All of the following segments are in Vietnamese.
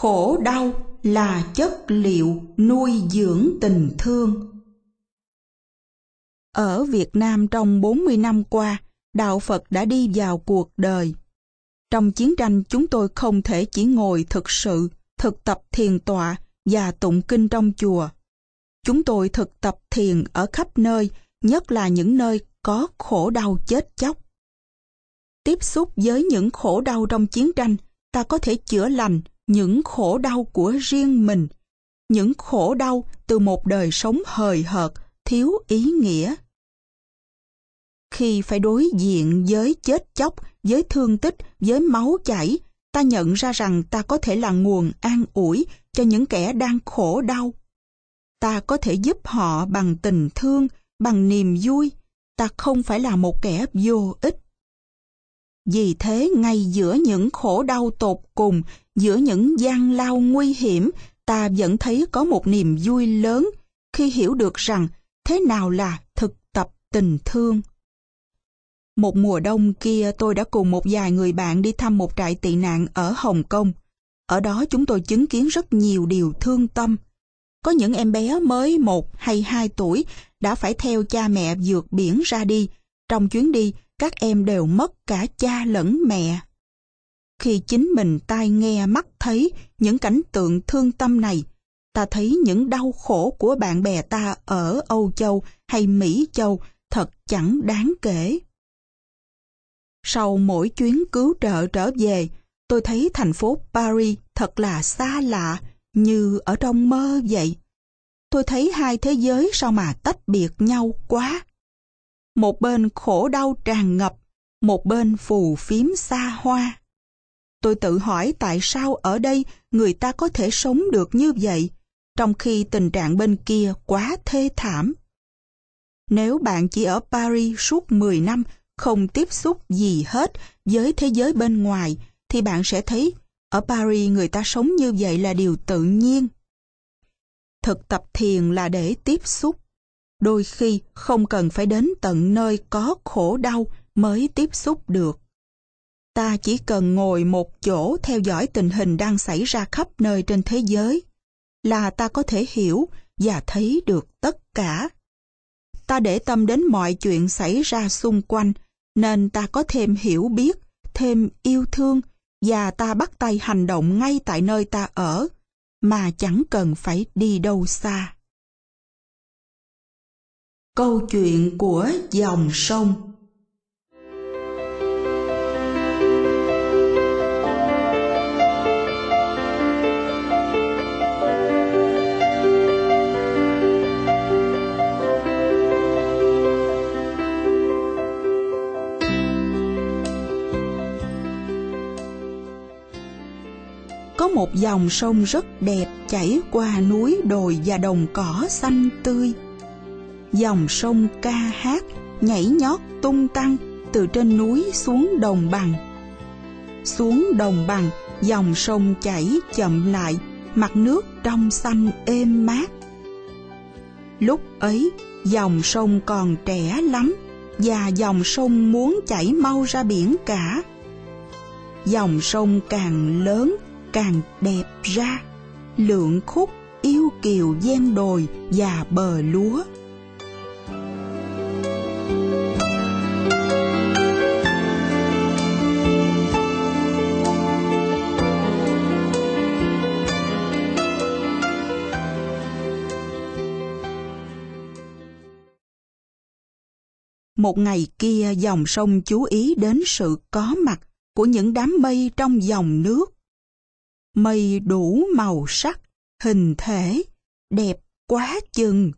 khổ đau là chất liệu nuôi dưỡng tình thương. Ở Việt Nam trong 40 năm qua, Đạo Phật đã đi vào cuộc đời. Trong chiến tranh chúng tôi không thể chỉ ngồi thực sự, thực tập thiền tọa và tụng kinh trong chùa. Chúng tôi thực tập thiền ở khắp nơi, nhất là những nơi có khổ đau chết chóc. Tiếp xúc với những khổ đau trong chiến tranh, ta có thể chữa lành những khổ đau của riêng mình, những khổ đau từ một đời sống hời hợt, thiếu ý nghĩa. Khi phải đối diện với chết chóc, với thương tích, với máu chảy, ta nhận ra rằng ta có thể là nguồn an ủi cho những kẻ đang khổ đau. Ta có thể giúp họ bằng tình thương, bằng niềm vui. Ta không phải là một kẻ vô ích. Vì thế ngay giữa những khổ đau tột cùng, giữa những gian lao nguy hiểm, ta vẫn thấy có một niềm vui lớn khi hiểu được rằng thế nào là thực tập tình thương. Một mùa đông kia tôi đã cùng một vài người bạn đi thăm một trại tị nạn ở Hồng Kông. Ở đó chúng tôi chứng kiến rất nhiều điều thương tâm. Có những em bé mới một hay hai tuổi đã phải theo cha mẹ vượt biển ra đi. Trong chuyến đi, các em đều mất cả cha lẫn mẹ. Khi chính mình tai nghe mắt thấy những cảnh tượng thương tâm này, ta thấy những đau khổ của bạn bè ta ở Âu Châu hay Mỹ Châu thật chẳng đáng kể. Sau mỗi chuyến cứu trợ trở về, tôi thấy thành phố Paris thật là xa lạ, như ở trong mơ vậy. Tôi thấy hai thế giới sao mà tách biệt nhau quá. Một bên khổ đau tràn ngập, một bên phù phiếm xa hoa. Tôi tự hỏi tại sao ở đây người ta có thể sống được như vậy, trong khi tình trạng bên kia quá thê thảm. Nếu bạn chỉ ở Paris suốt 10 năm không tiếp xúc gì hết với thế giới bên ngoài, thì bạn sẽ thấy ở Paris người ta sống như vậy là điều tự nhiên. Thực tập thiền là để tiếp xúc. Đôi khi không cần phải đến tận nơi có khổ đau mới tiếp xúc được. Ta chỉ cần ngồi một chỗ theo dõi tình hình đang xảy ra khắp nơi trên thế giới, là ta có thể hiểu và thấy được tất cả. Ta để tâm đến mọi chuyện xảy ra xung quanh, nên ta có thêm hiểu biết, thêm yêu thương và ta bắt tay hành động ngay tại nơi ta ở, mà chẳng cần phải đi đâu xa. Câu chuyện của dòng sông có một dòng sông rất đẹp chảy qua núi đồi và đồng cỏ xanh tươi. Dòng sông ca hát, nhảy nhót tung tăng từ trên núi xuống đồng bằng. Xuống đồng bằng, dòng sông chảy chậm lại, mặt nước trong xanh êm mát. Lúc ấy, dòng sông còn trẻ lắm, và dòng sông muốn chảy mau ra biển cả. Dòng sông càng lớn, càng đẹp ra, lượng khúc yêu kiều gian đồi và bờ lúa. Một ngày kia dòng sông chú ý đến sự có mặt của những đám mây trong dòng nước mây đủ màu sắc, hình thể, đẹp quá chừng.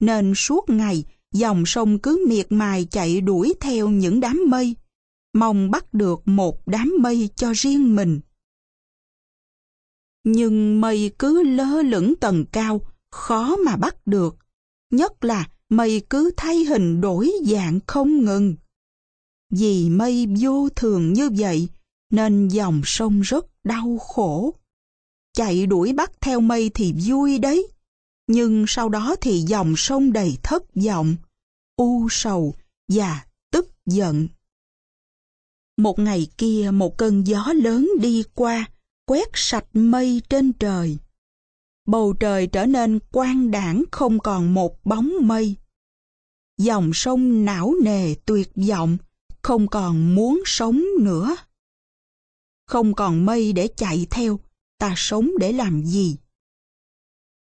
Nên suốt ngày, dòng sông cứ miệt mài chạy đuổi theo những đám mây, mong bắt được một đám mây cho riêng mình. Nhưng mây cứ lơ lửng tầng cao, khó mà bắt được. Nhất là mây cứ thay hình đổi dạng không ngừng. Vì mây vô thường như vậy, nên dòng sông rất đau khổ. Chạy đuổi bắt theo mây thì vui đấy, nhưng sau đó thì dòng sông đầy thất vọng, u sầu và tức giận. Một ngày kia một cơn gió lớn đi qua, quét sạch mây trên trời. Bầu trời trở nên quang đảng không còn một bóng mây. Dòng sông não nề tuyệt vọng, không còn muốn sống nữa. Không còn mây để chạy theo, ta sống để làm gì?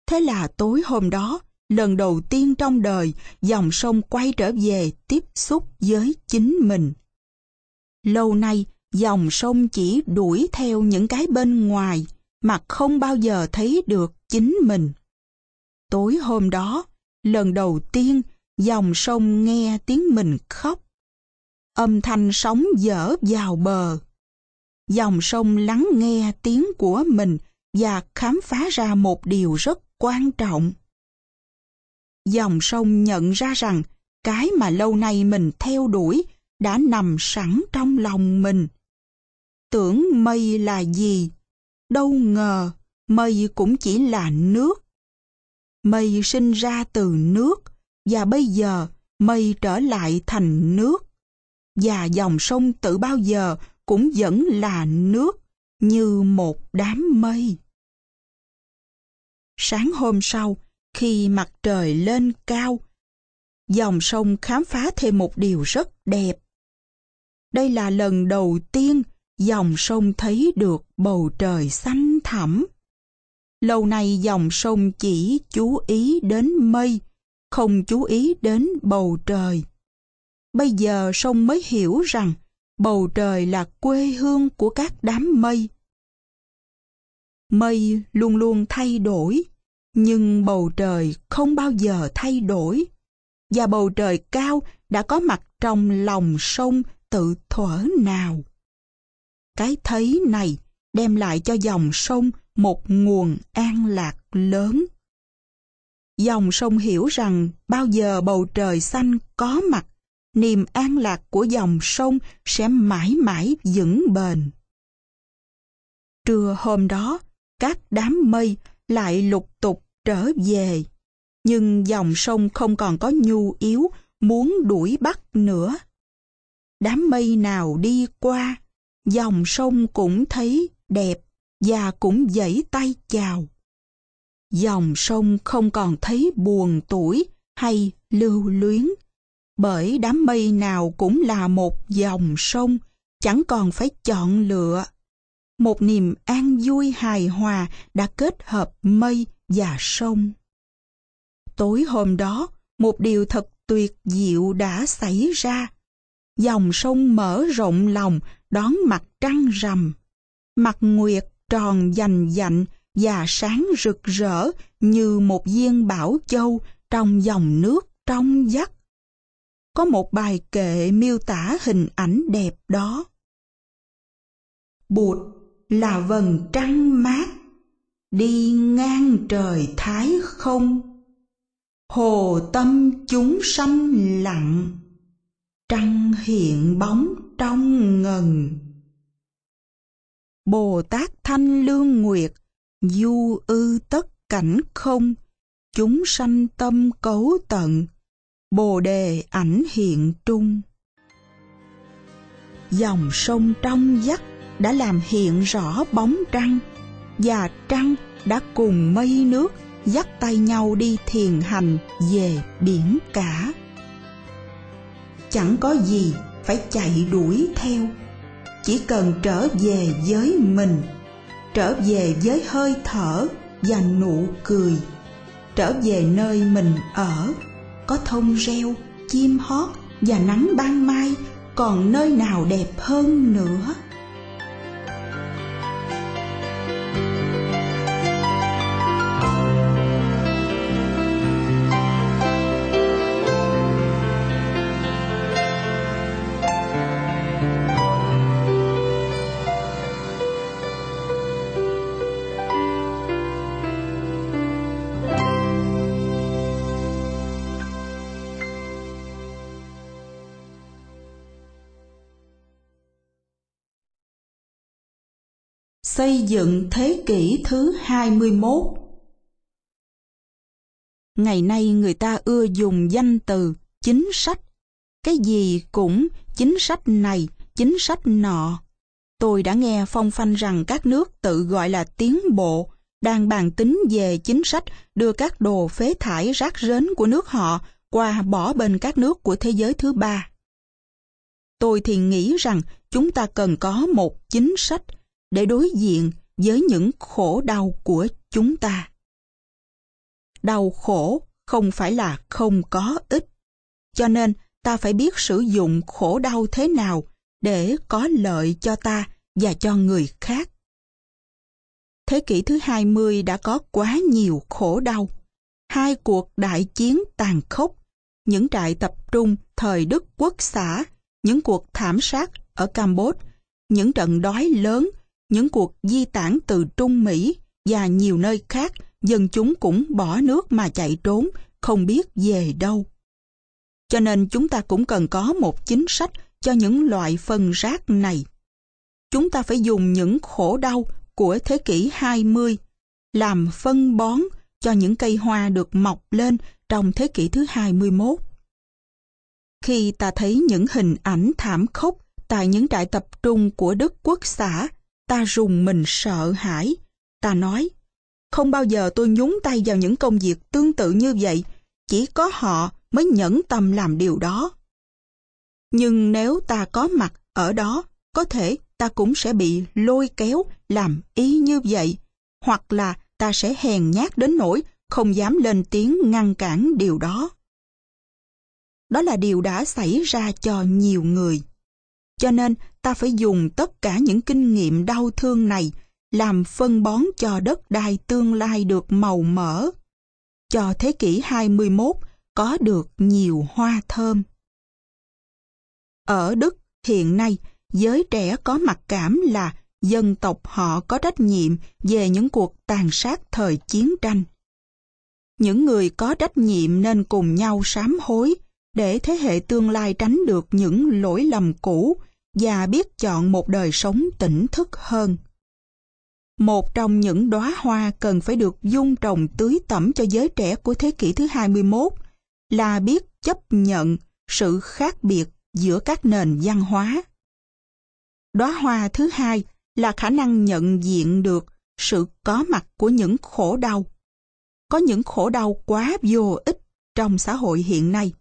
Thế là tối hôm đó, lần đầu tiên trong đời, dòng sông quay trở về tiếp xúc với chính mình. Lâu nay, dòng sông chỉ đuổi theo những cái bên ngoài mà không bao giờ thấy được chính mình. Tối hôm đó, lần đầu tiên, dòng sông nghe tiếng mình khóc. Âm thanh sóng dở vào bờ. Dòng sông lắng nghe tiếng của mình và khám phá ra một điều rất quan trọng. Dòng sông nhận ra rằng cái mà lâu nay mình theo đuổi đã nằm sẵn trong lòng mình. Tưởng mây là gì? Đâu ngờ, mây cũng chỉ là nước. Mây sinh ra từ nước, và bây giờ mây trở lại thành nước. Và dòng sông tự bao giờ cũng vẫn là nước, như một đám mây. Sáng hôm sau, khi mặt trời lên cao, dòng sông khám phá thêm một điều rất đẹp. Đây là lần đầu tiên dòng sông thấy được bầu trời xanh thẳm. Lâu nay dòng sông chỉ chú ý đến mây, không chú ý đến bầu trời. Bây giờ sông mới hiểu rằng bầu trời là quê hương của các đám mây. Mây luôn luôn thay đổi, nhưng bầu trời không bao giờ thay đổi. Và bầu trời cao đã có mặt trong lòng sông tự thuở nào. Cái thấy này đem lại cho dòng sông một nguồn an lạc lớn. Dòng sông hiểu rằng bao giờ bầu trời xanh có mặt, niềm an lạc của dòng sông sẽ mãi mãi vững bền. Trưa hôm đó, các đám mây lại lục tục trở về. Nhưng dòng sông không còn có nhu yếu muốn đuổi bắt nữa. Đám mây nào đi qua, dòng sông cũng thấy đẹp và cũng giãy tay chào. Dòng sông không còn thấy buồn tuổi hay lưu luyến, bởi đám mây nào cũng là một dòng sông, chẳng còn phải chọn lựa. Một niềm an vui hài hòa đã kết hợp mây và sông. Tối hôm đó, một điều thật tuyệt diệu đã xảy ra. Dòng sông mở rộng lòng đón mặt trăng rằm. Mặt nguyệt tròn dành dạnh và sáng rực rỡ như một viên bảo châu trong dòng nước trong vắt. Có một bài kệ miêu tả hình ảnh đẹp đó. Bụt là vầng trăng mát, đi ngang trời thái không. Hồ tâm chúng sanh lặng, trăng hiện bóng trong ngần. Bồ Tát Thanh Lương Nguyệt, du ư tất cảnh không, chúng sanh tâm cấu tận, Bồ đề ảnh hiện trung. Dòng sông trong vắt đã làm hiện rõ bóng trăng, và trăng đã cùng mây nước dắt tay nhau đi thiền hành về biển cả. Chẳng có gì phải chạy đuổi theo chỉ cần trở về với mình trở về với hơi thở và nụ cười. Trở về nơi mình ở, có thông reo, chim hót và nắng ban mai, còn nơi nào đẹp hơn nữa? Xây dựng thế kỷ thứ 21 Ngày nay người ta ưa dùng danh từ chính sách. Cái gì cũng chính sách này, chính sách nọ. Tôi đã nghe phong phanh rằng các nước tự gọi là tiến bộ đang bàn tính về chính sách đưa các đồ phế thải rác rến của nước họ qua bỏ bên các nước của thế giới thứ ba. Tôi thì nghĩ rằng chúng ta cần có một chính sách để đối diện với những khổ đau của chúng ta. Đau khổ không phải là không có ích, cho nên ta phải biết sử dụng khổ đau thế nào để có lợi cho ta và cho người khác. Thế kỷ thứ 20 đã có quá nhiều khổ đau. Hai cuộc đại chiến tàn khốc, những trại tập trung thời Đức Quốc xã, những cuộc thảm sát ở Campuchia, những trận đói lớn, những cuộc di tản từ Trung Mỹ và nhiều nơi khác, dân chúng cũng bỏ nước mà chạy trốn, không biết về đâu. Cho nên chúng ta cũng cần có một chính sách cho những loại phân rác này. Chúng ta phải dùng những khổ đau của thế kỷ 20 làm phân bón cho những cây hoa được mọc lên trong thế kỷ thứ 21. Khi ta thấy những hình ảnh thảm khốc tại những trại tập trung của Đức Quốc xã, ta rùng mình sợ hãi. Ta nói, không bao giờ tôi nhúng tay vào những công việc tương tự như vậy, chỉ có họ mới nhẫn tâm làm điều đó. Nhưng nếu ta có mặt ở đó, có thể ta cũng sẽ bị lôi kéo làm ý như vậy, hoặc là ta sẽ hèn nhát đến nỗi không dám lên tiếng ngăn cản điều đó. Đó là điều đã xảy ra cho nhiều người. Cho nên ta phải dùng tất cả những kinh nghiệm đau thương này làm phân bón cho đất đai tương lai được màu mỡ. Cho thế kỷ 21 có được nhiều hoa thơm. Ở Đức hiện nay, giới trẻ có mặc cảm là dân tộc họ có trách nhiệm về những cuộc tàn sát thời chiến tranh. Những người có trách nhiệm nên cùng nhau sám hối để thế hệ tương lai tránh được những lỗi lầm cũ và biết chọn một đời sống tỉnh thức hơn. Một trong những đóa hoa cần phải được dung trồng tưới tẩm cho giới trẻ của thế kỷ thứ 21 là biết chấp nhận sự khác biệt giữa các nền văn hóa. Đóa hoa thứ hai là khả năng nhận diện được sự có mặt của những khổ đau. Có những khổ đau quá vô ích trong xã hội hiện nay.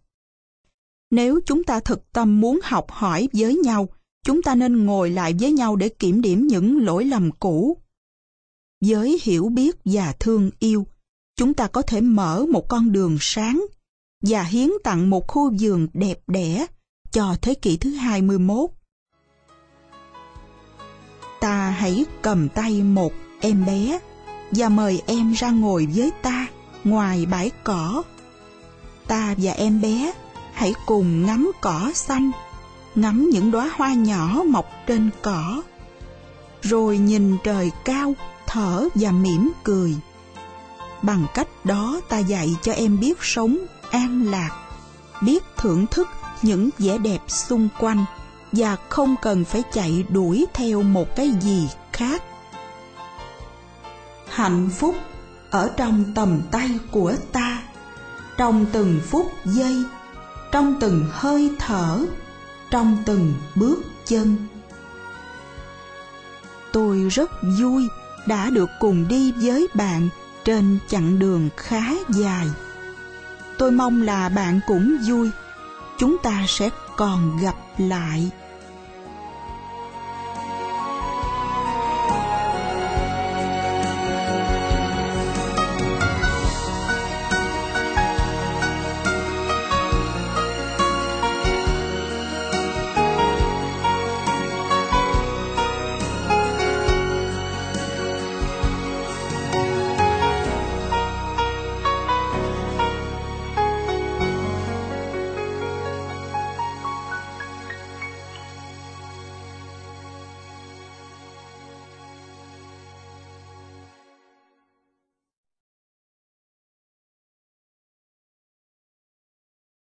Nếu chúng ta thực tâm muốn học hỏi với nhau, chúng ta nên ngồi lại với nhau để kiểm điểm những lỗi lầm cũ. Với hiểu biết và thương yêu, chúng ta có thể mở một con đường sáng và hiến tặng một khu vườn đẹp đẽ cho thế kỷ thứ 21. Ta hãy cầm tay một em bé và mời em ra ngồi với ta ngoài bãi cỏ. Ta và em bé hãy cùng ngắm cỏ xanh, ngắm những đóa hoa nhỏ mọc trên cỏ. Rồi nhìn trời cao, thở và mỉm cười. Bằng cách đó ta dạy cho em biết sống an lạc, biết thưởng thức những vẻ đẹp xung quanh và không cần phải chạy đuổi theo một cái gì khác. Hạnh phúc ở trong tầm tay của ta, trong từng phút giây, trong từng hơi thở, trong từng bước chân. Tôi rất vui đã được cùng đi với bạn trên chặng đường khá dài. Tôi mong là bạn cũng vui. Chúng ta sẽ còn gặp lại.